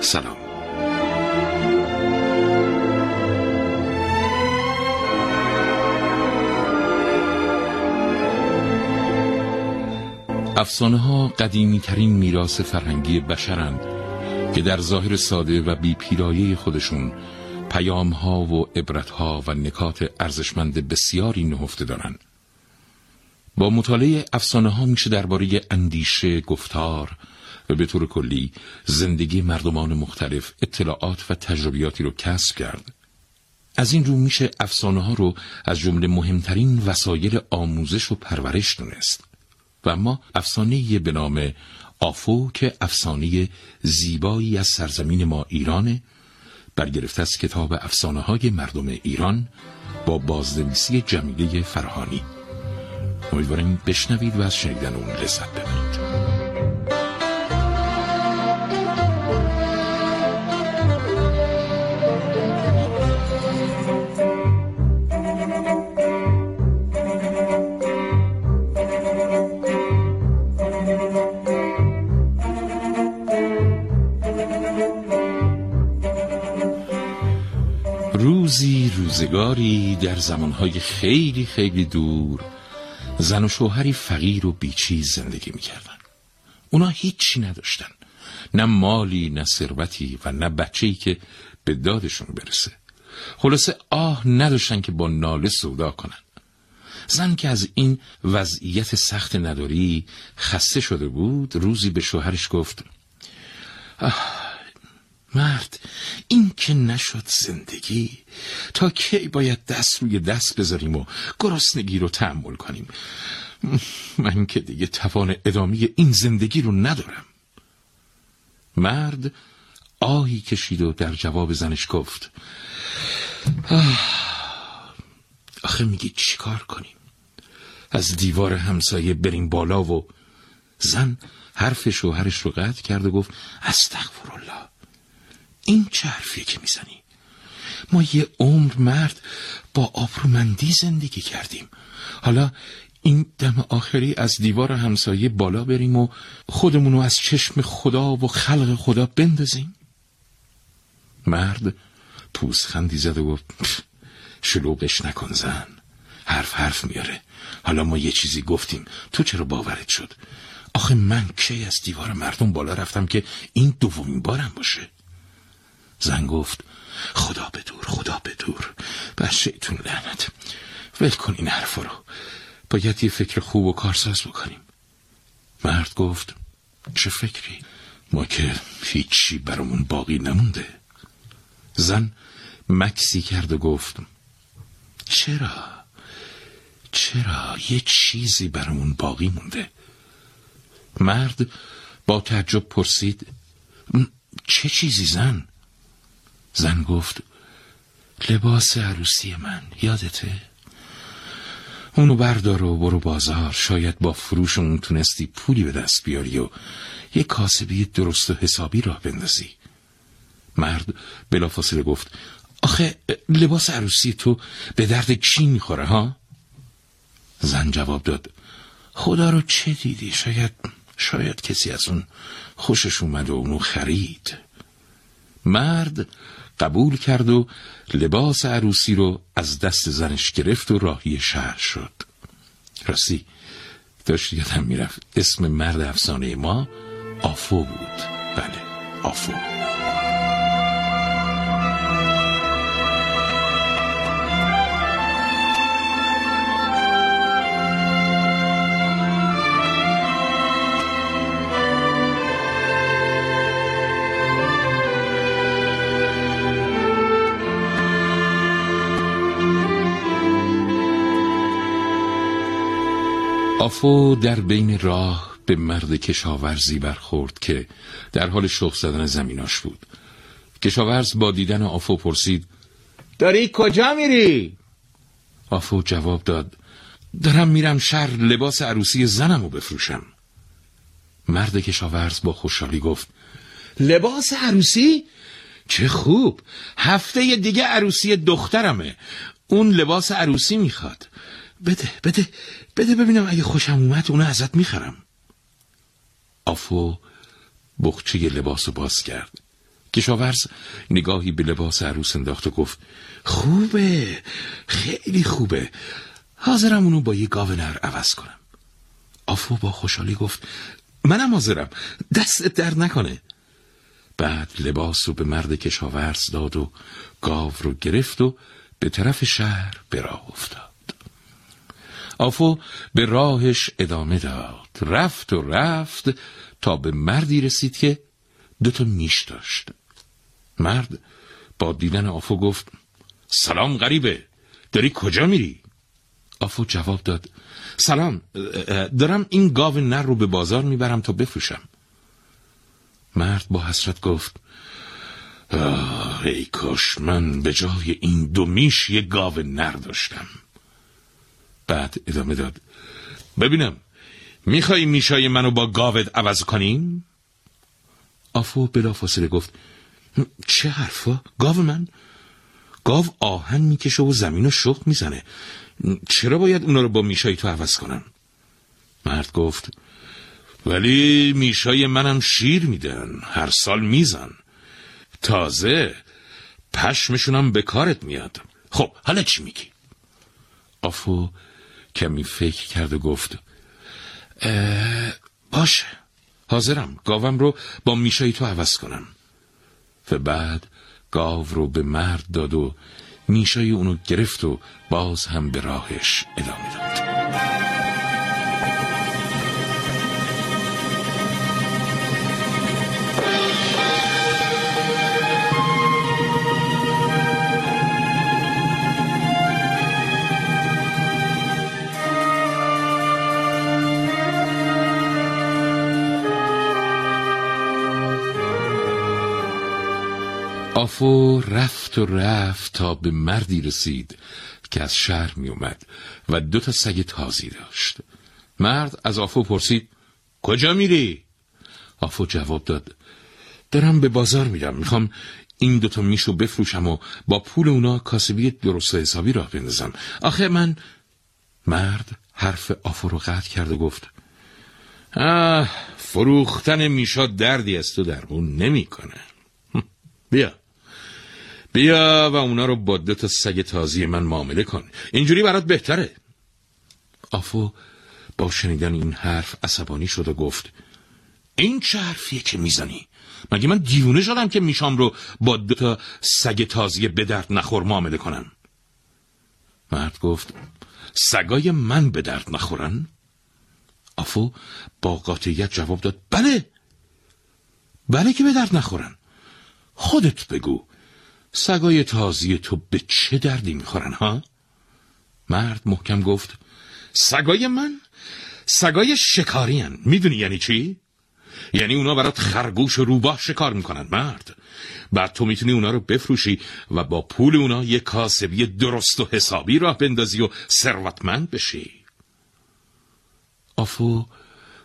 سلام افسانه ها قدیمی ترین میراث فرهنگی بشرند که در ظاهر ساده و بی پیرایه خودشون پیام ها و عبرت ها و نکات ارزشمند بسیاری نهفته دارند. با مطالعه افسانه ها میشه درباره اندیشه، گفتار و به طور کلی زندگی مردمان مختلف اطلاعات و تجربیاتی رو کسب کرد. از این رو میشه افسانه ها رو از جمله مهمترین وسایل آموزش و پرورش دونست. و اما افسانه به نام آفو که افسانه زیبایی از سرزمین ما ایرانه برگرفته از کتاب افسانه های مردم ایران با بازنویسی جمیله فرهانی امیدواریم بشنوید و از شنیدن اون لذت ببرید روزی روزگاری در زمانهای خیلی خیلی دور زن و شوهری فقیر و بیچیز زندگی می‌کردن. اونا هیچی نداشتن. نه مالی نه ثروتی و نه بچه‌ای که به دادشون برسه. خلاصه آه نداشتن که با ناله سودا کنن. زن که از این وضعیت سخت نداری خسته شده بود روزی به شوهرش گفت مرد این که نشد زندگی تا کی باید دست روی دست بذاریم و گرسنگی رو تحمل کنیم؟ من که دیگه توان ادامه این زندگی رو ندارم. مرد آهی کشید و در جواب زنش گفت آخه میگی چیکار کنیم؟ از دیوار همسایه بریم بالا و زن حرف شوهرش رو قطع کرد و گفت استغفرالله. این چه حرفیه که می‌زنی. ما یه عمر مرد با آبرومندی زندگی کردیم. حالا این دم آخری از دیوار همسایه بالا بریم و خودمونو از چشم خدا و خلق خدا بندازیم. مرد پوزخندی زد و گفت شلوغش نکن زن. حرف حرف میاره. حالا ما یه چیزی گفتیم. تو چرا باورت شد؟ آخه من کی از دیوار مردم بالا رفتم که این دومین بارم باشه؟ زن گفت خدا به دور خدا به دور بر شیطون لعنت ول کن این حرفا رو باید یه فکر خوب و کارساز بکنیم. مرد گفت چه فکری؟ ما که هیچی برامون باقی نمونده. زن مکسی کرد و گفت چرا؟ چرا یه چیزی برامون باقی مونده؟ مرد با تعجب پرسید چه چیزی زن؟ زن گفت لباس عروسی من یادته؟ اونو بردار و برو بازار شاید با فروش اون تونستی پولی به دست بیاری و یه کاسبی درست و حسابی راه بندازی مرد بلافاصله گفت آخه لباس عروسی تو به درد کی می‌خوره ها؟ زن جواب داد خدا رو چه دیدی؟ شاید شاید کسی از اون خوشش اومد و اونو خرید مرد قبول کرد و لباس عروسی رو از دست زنش گرفت و راهی شهر شد. راستی داشت یادم می‌رفت اسم مرد افسانه ما آفو بود. بله آفو. آفو در بین راه به مرد کشاورزی برخورد که در حال شخ زدن زمیناش بود کشاورز با دیدن آفو پرسید داری کجا میری؟ آفو جواب داد دارم میرم شهر لباس عروسی زنم رو بفروشم مرد کشاورز با خوشحالی گفت لباس عروسی؟ چه خوب هفته دیگه عروسی دخترمه اون لباس عروسی می‌خواد بده بده بده ببینم اگه خوشم اومد اونو ازت می‌خرم. آفو بخچه لباس رو باز کرد. کشاورز نگاهی به لباس عروس انداخت و گفت خوبه خیلی خوبه. حاضرم اونو با یه گاو نر عوض کنم. آفو با خوشحالی گفت منم حاضرم دست در نکنه. بعد لباس رو به مرد کشاورز داد و گاو رو گرفت و به طرف شهر به راه افتاد. آفو به راهش ادامه داد. رفت و رفت تا به مردی رسید که دوتا میش داشت. مرد با دیدن آفو گفت سلام غریبه داری کجا میری؟ آفو جواب داد سلام دارم این گاو نر رو به بازار می‌برم تا بفروشم. مرد با حسرت گفت ای کاش من به جای این دو میش یه گاو نر داشتم. بعد ادامه داد ببینم می‌خوای میشای منو با گاوت عوض کنیم؟ آفو بلافاصله گفت چه حرفا؟ گاو من؟ گاو آهن می‌کشه و زمین رو شخ می‌زنه چرا باید اونا رو با میشای تو عوض کنم؟ مرد گفت ولی میشای منم شیر میدن هر سال میزن تازه پشمشونم به کارت میاد خب حالا چی میگی؟ آفو کمی فکر کرد و گفت باشه حاضرم. گاوم رو با میشای تو عوض کنم. و بعد گاو رو به مرد داد و میشای اونو گرفت و باز هم به راهش ادامه داد. آفو رفت و رفت تا به مردی رسید که از شهر می اومد و دو تا سگ تازی داشت. مرد از آفو پرسید کجا میری؟ آفو جواب داد دارم به بازار میرم می‌خوام این دوتا میشو بفروشم و با پول اونا کاسبی درست و حسابی راه بندازم. آخه من مرد حرف آفو رو قطع کرد و گفت آه فروختن میشا دردی از تو درمون نمی‌کنه. بیا. بیا و اونا رو با دو تا سگ تازی من معامله کن. اینجوری برات بهتره. آفو با شنیدن این حرف عصبانی شد و گفت این چه حرفیه که می‌زنی؟ مگه من دیوونه شدم که میشام رو با دو تا سگ تازی به درد نخور معامله کنم؟ مرد گفت سگای من به درد نخورن؟ آفو با قاطعیت جواب داد بله. بله که به درد نخورن. خودت بگو. سگای تازی تو به چه دردی می‌خورن ها؟ مرد محکم گفت سگای من؟ سگای شکاری هن. می‌دونی یعنی چی؟ یعنی اونا برات خرگوش و روباه شکار می‌کنن مرد بعد تو می‌تونی اونا رو بفروشی و با پول اونا یه کاسبی درست و حسابی راه بندازی و ثروتمند بشی آفو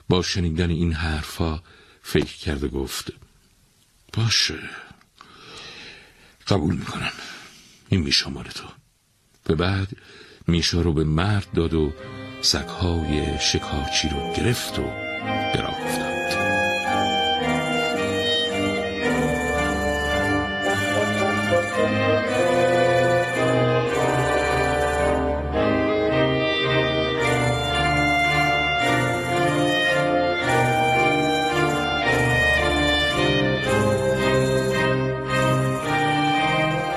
با شنیدن این حرفا فکر کرد گفت باشه قبول می‌کنم. این میشا مال تو. به بعد میشا رو به مرد داد و سگهای شکارچی رو گرفت و به راه افتاد.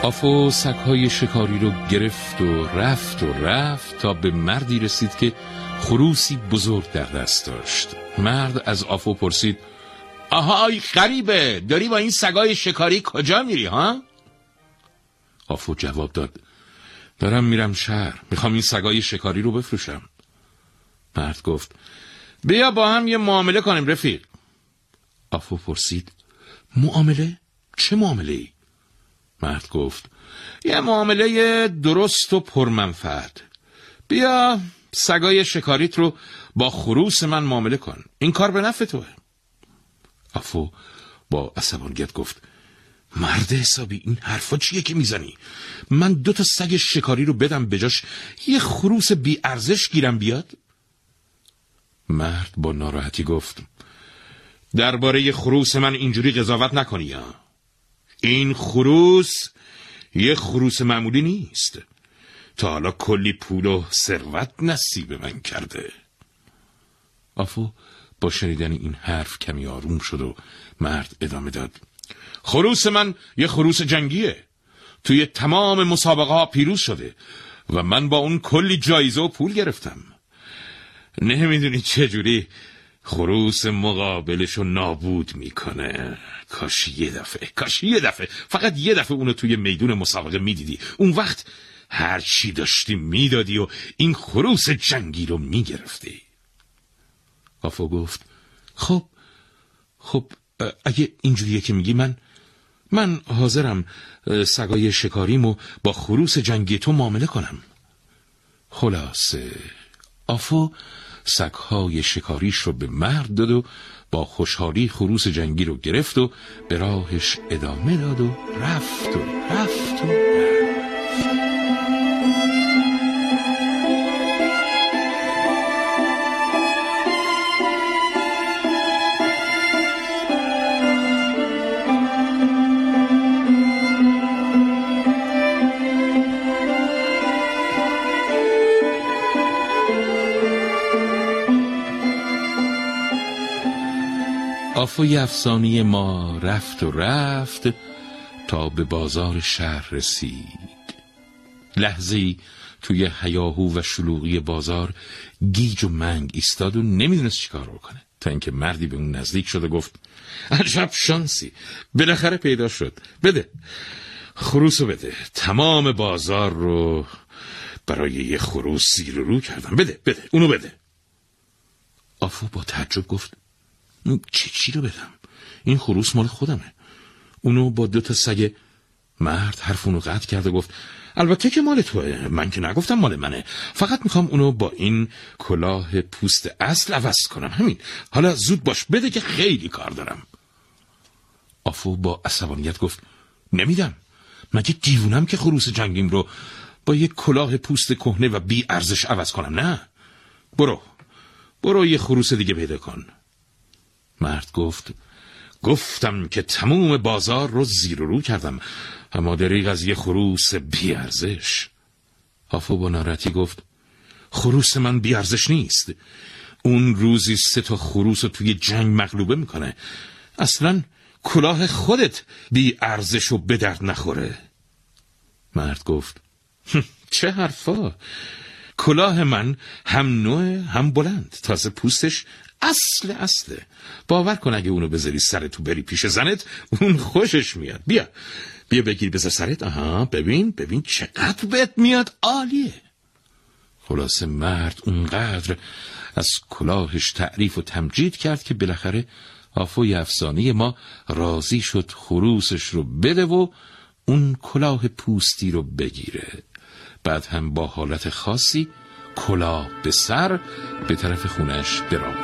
آفو سکهای شکاری رو گرفت و رفت و رفت تا به مردی رسید که خروسی بزرگ در دست داشت مرد از آفو پرسید آهای غریبه داری با این سگای شکاری کجا میری ها؟ آفو جواب داد دارم میرم شهر می‌خوام این سگای شکاری رو بفروشم مرد گفت بیا با هم یه معامله کنیم رفیق آفو پرسید معامله؟ چه معامله ای؟ مرد گفت یه معامله درست و پرمنفعت. بیا سگای شکاریت رو با خروس من معامله کن. این کار به نفع توه. آفو با عصبانیت گفت مرد حسابی این حرفا چیه که می‌زنی؟ من دو تا سگ شکاری رو بدم بجاش یه خروس بی ارزش گیرم بیاد؟ مرد با ناراحتی گفت درباره خروس من اینجوری قضاوت نکنی یا این خروس یه خروس معمولی نیست. تا حالا کلی پول و ثروت نصیب من کرده. آفو با شنیدن این حرف کمی آروم شد و مرد ادامه داد. خروس من یه خروس جنگیه. توی تمام مسابقه ها پیروز شده و من با اون کلی جایزه و پول گرفتم. نمی‌دونی چجوری خروس مقابلشو نابود می‌کنه. کاش یه دفعه کاش یه دفعه. فقط یه دفعه اونو توی میدون مسابقه می‌دیدی. اون وقت هر چی داشتی می‌دادی و این خروس جنگی رو می‌گرفتی. آفو گفت خب خب اگه اینجوریه که میگی من من حاضرم سگای شکاریمو با خروس جنگی تو معامله کنم. خلاصه آفو سگهای شکاریش رو به مرد داد و با خوشحالی خروس جنگی رو گرفت و به راهش ادامه داد و رفت و رفت و رفت. آفای افسانی ما رفت و رفت تا به بازار شهر رسید. لحظه توی حیاهو و شلوغی بازار گیج و منگ ایستاد و نمی‌دونست چیکار بکنه. تا اینکه مردی به اون نزدیک شد و گفت عجب شانسی. بالاخره پیدا شد. بده. خروسو بده. تمام بازار رو برای یه خروس زیر رو کردم. بده بده اونو بده. آفو با تعجب گفت چی چی رو بدم؟ این خروس مال خودمه. اونو با دو تا سگ مرد حرف اونو قطع کرده گفت البته که مال توه. من که نگفتم مال منه. فقط می‌خوام اونو با این کلاه پوست اصل عوض کنم. همین. حالا زود باش. بده که خیلی کار دارم. آفو با عصبانیت گفت نمیدم. مگه دیوونم که خروس جنگیم رو با یک کلاه پوست کهنه و بی ارزش عوض کنم؟ نه. برو. برو یه خروس دیگه پیدا کن. مرد گفت گفتم که تموم بازار رو زیر و رو کردم اما دریغ از یه خروس بیارزش. آفو با نارتی گفت خروس من بیارزش نیست. اون روزی سه تا خروس رو توی جنگ مغلوبه می‌کنه. اصلا کلاه خودت بی ارزش و به درد نخوره. مرد گفت چه حرفا؟ کلاه من هم نوع هم بلند. تازه پوستش اصل اصله باور کن اگه اونو بذاری سرت تو بری پیش زنت اون خوشش میاد. بیا. بیا بگیر بذار سرت. آها ببین ببین چقدر بهت میاد. عالیه. خلاصه مرد اونقدر از کلاهش تعریف و تمجید کرد که بالاخره آفوی افسانه ما راضی شد خروسش رو بده و اون کلاه پوستی رو بگیره. بعد هم با حالت خاصی کلاه به سر به طرف خونش براه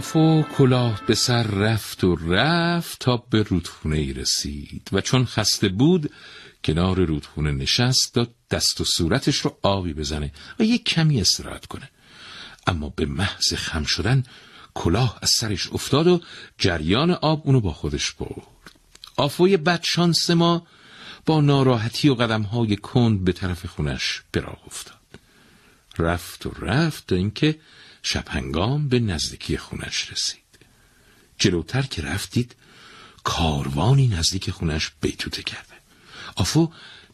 آفو کلاه به سر رفت و رفت تا به رودخونه ای رسید و چون خسته بود کنار رودخونه نشست داد دست و صورتش رو آبی بزنه و یک کمی استراحت کنه. اما به محض خم شدن کلاه از سرش افتاد و جریان آب اونو با خودش برد. آفوی بدشانس ما با ناراحتی و قدمهای کند به طرف خونش براه افتاد. رفت و رفت تا اینکه شب هنگام به نزدیکی خونش رسید. جلوتر که رفتید کاروانی نزدیک خونش بیتوته کرده. آفو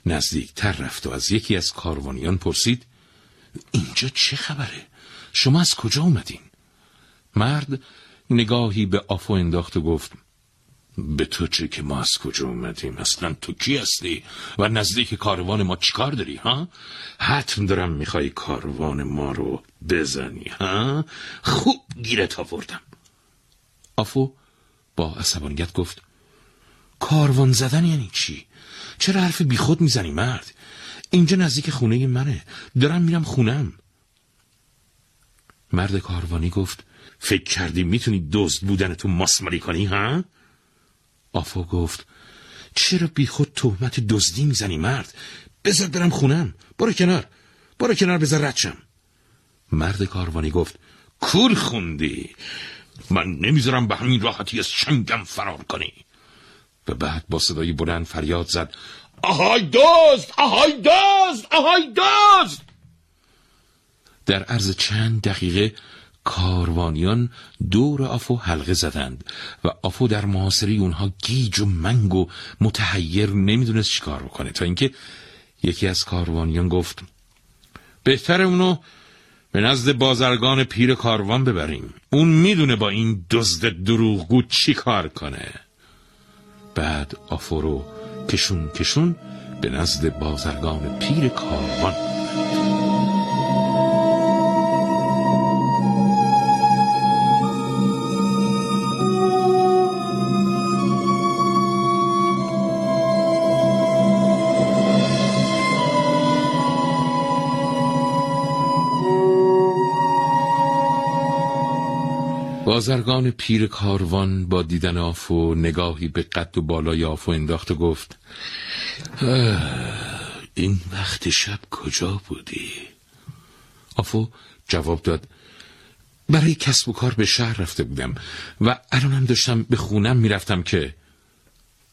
نزدیکتر رفت و از یکی از کاروانیان پرسید اینجا چه خبره؟ شما از کجا اومدین؟ مرد نگاهی به آفو انداخت و گفت به تو چه که ما از کجا اومدیم؟ اصلا تو کی هستی؟ و نزدیک کاروان ما چیکار داری ها؟ حتم دارم می‌خوای کاروان ما رو بزنی ها؟ خوب گیرت آوردم. آفو با عصبانیت گفت کاروان زدن یعنی چی؟ چرا حرف بیخود می‌زنی مرد؟ اینجا نزدیک خونه منه دارم میرم خونم. مرد کاروانی گفت فکر کردی می‌تونی دزد بودن تو ماسمالی کنی ها؟ آفا گفت چرا بیخود تهمت دزدی می‌زنی مرد؟ بذار برم خونم. برو کنار. برو کنار بذار ردشم مرد کاروانی گفت کور خوندی. من نمی‌ذارم به همین راحتی از چنگم فرار کنی. و بعد با صدای بلند فریاد زد آهای دزد آهای دزد آهای دزد! در عرض چند دقیقه کاروانیان دور آفو حلقه زدند و آفو در محاصره اونها گیج و منگ و متحیر نمی‌دونست چیکار بکنه تا اینکه یکی از کاروانیان گفت بهتر اونو به نزد بازرگان پیر کاروان ببریم اون می‌دونه با این دزد دروغگو چی کار کنه. بعد آفو رو کشون کشون به نزد بازرگان پیر کاروان بازرگان پیر کاروان با دیدن آفو نگاهی به قد و بالای آفو انداخت و گفت این وقت شب کجا بودی؟ آفو جواب داد برای کسب و کار به شهر رفته بودم و الانم داشتم به خونم می‌رفتم که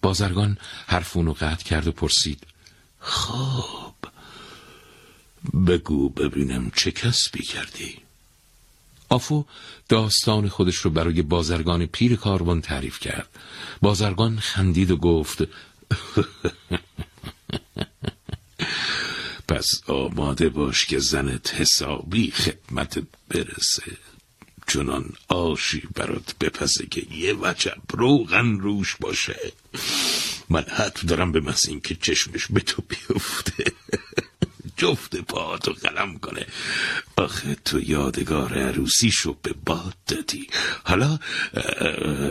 بازرگان حرفونو قطع کرد و پرسید خب بگو ببینم چه کسبی کردی آفو داستان خودش رو برای بازرگان پیر کاروان تعریف کرد. بازرگان خندید و گفت پس آماده باش که زنت حسابی خدمتت برسه. چنان آشی برات بپسه که یه وجب روغن روش باشه. من حد دارم به محض که چشمش به تو بیفته. جفت پاهاتو قلم کنه. آخه تو یادگار عروسیشو به باد دادی. حالا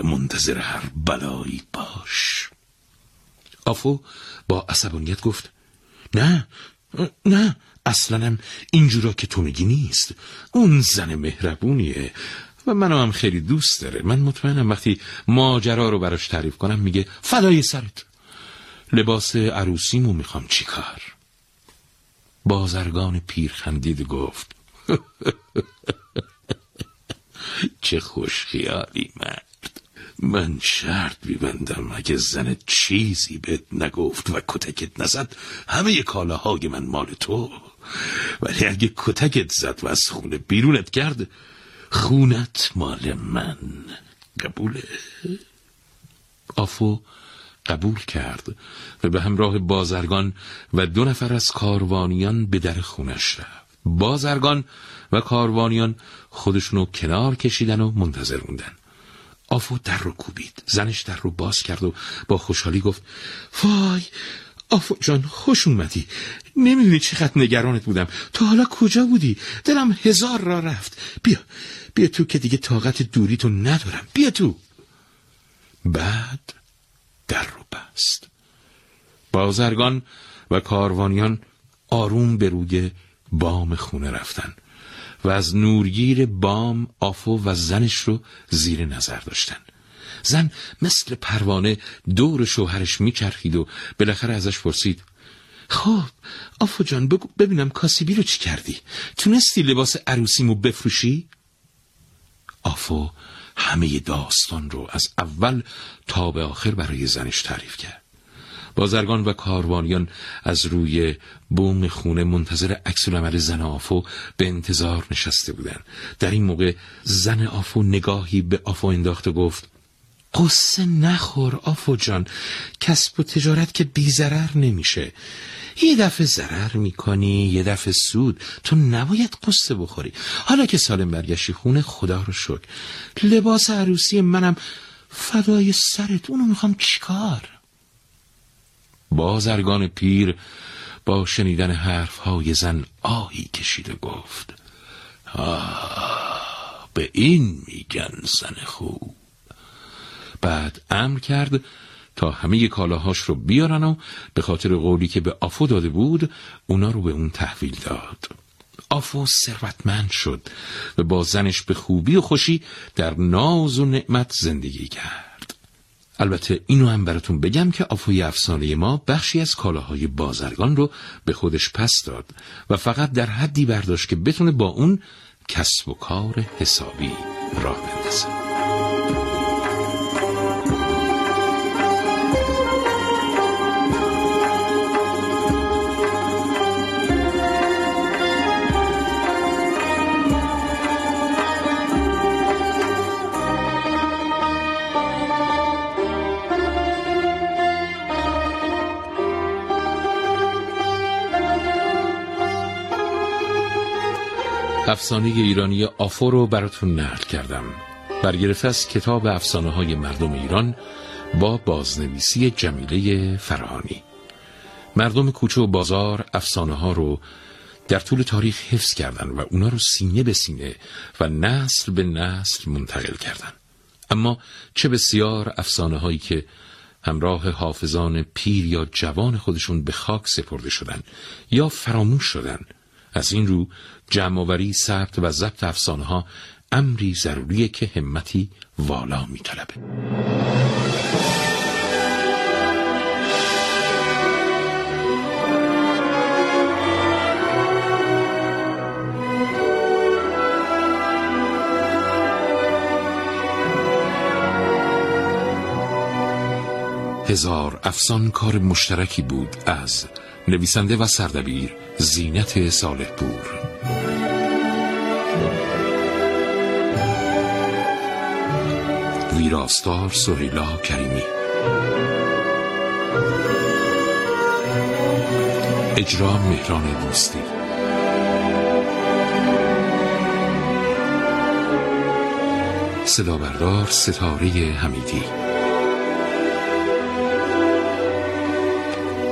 منتظر هر بلایی باش. آفو با عصبانیت گفت نه نه اصلا اینجورا که تو میگی نیست. اون زن مهربونیه و منو هم خیلی دوست داره. من مطمئنم وقتی ماجرا رو براش تعریف کنم میگه فدای سرت. لباس عروسیمو می‌خوام چیکار؟ بازرگان پیر خندید گفت چه خوش خیالی مرد. من شرط بیبندم اگه زن چیزی بهت نگفت و کتکت نزد همه کالاهای من مال تو. ولی اگه کتکت زد و از خونه بیرونت کرد خونت مال من. قبوله. آفو قبول کرد و به همراه بازرگان و دو نفر از کاروانیان به در خونش رفت. بازرگان و کاروانیان خودشونو کنار کشیدن و منتظر موندن. آفو در رو کوبید. زنش در رو باز کرد و با خوشحالی گفت وای آفو جان خوش اومدی. نمی‌دونی چقدر نگرانت بودم. تا حالا کجا بودی؟ دلم هزار را رفت. بیا بیا تو که دیگه طاقت دوری تو ندارم. بیا تو. بعد در رو بست. بازرگان و کاروانیان آروم به روی بام خونه رفتن و از نورگیر بام آفو و زنش رو زیر نظر داشتن. زن مثل پروانه دور شوهرش میچرخید و بالاخره ازش پرسید خب آفو جان بگو ببینم کاسیبی رو چی کردی؟ تونستی لباس عروسیمو بفروشی؟ آفو همه داستان رو از اول تا به آخر برای زنش تعریف کرد. بازرگان و کاروانیان از روی بوم خونه منتظر عکس العمل زن آفو به انتظار نشسته بودند. در این موقع زن آفو نگاهی به آفو انداخت و گفت قصه نخور آفو جان کسب و تجارت که بیزرر نمیشه. یه دفعه ضرر می‌کنی یه دفعه سود. تو نباید قصه بخوری. حالا که سالم برگشتی خونه خدا رو شکر. لباس عروسی منم فدای سرت. اونو می‌خوام چیکار؟ بازرگان پیر با شنیدن حرف های زن آهی کشید و گفت آه به این میگن زن خوب. بعد امر کرد تا همه کالاهاش رو بیارن و به خاطر قولی که به آفو داده بود اونا رو به اون تحویل داد. آفو ثروتمند شد و با زنش به خوبی و خوشی در ناز و نعمت زندگی کرد. البته اینو هم براتون بگم که آفوی افسانه ما بخشی از کالاهای بازرگان رو به خودش پس داد و فقط در حدی برداشت که بتونه با اون کسب و کار حسابی راه بندازه. افسانه ایرانی آفو رو براتون نقل کردم. برگرفته از کتاب افسانه های مردم ایران با بازنویسی جمیله فرهانی. مردم کوچه و بازار افسانه ها رو در طول تاریخ حفظ کردن و اونا رو سینه به سینه و نسل به نسل منتقل کردن. اما چه بسیار افسانه هایی که همراه حافظان پیر یا جوان خودشون به خاک سپرده شدن یا فراموش شدن. از این رو جمعآوری ثبت و ضبط افسانه ها امری ضروریه که همتی والا میطلبه. هزار افسان کار مشترکی بود از نویسنده و سردبیر زینت صالح پور ویراستار سهیلا کریمی. اجرا مهران دوستی. صدا بردار ستاره حمیدی.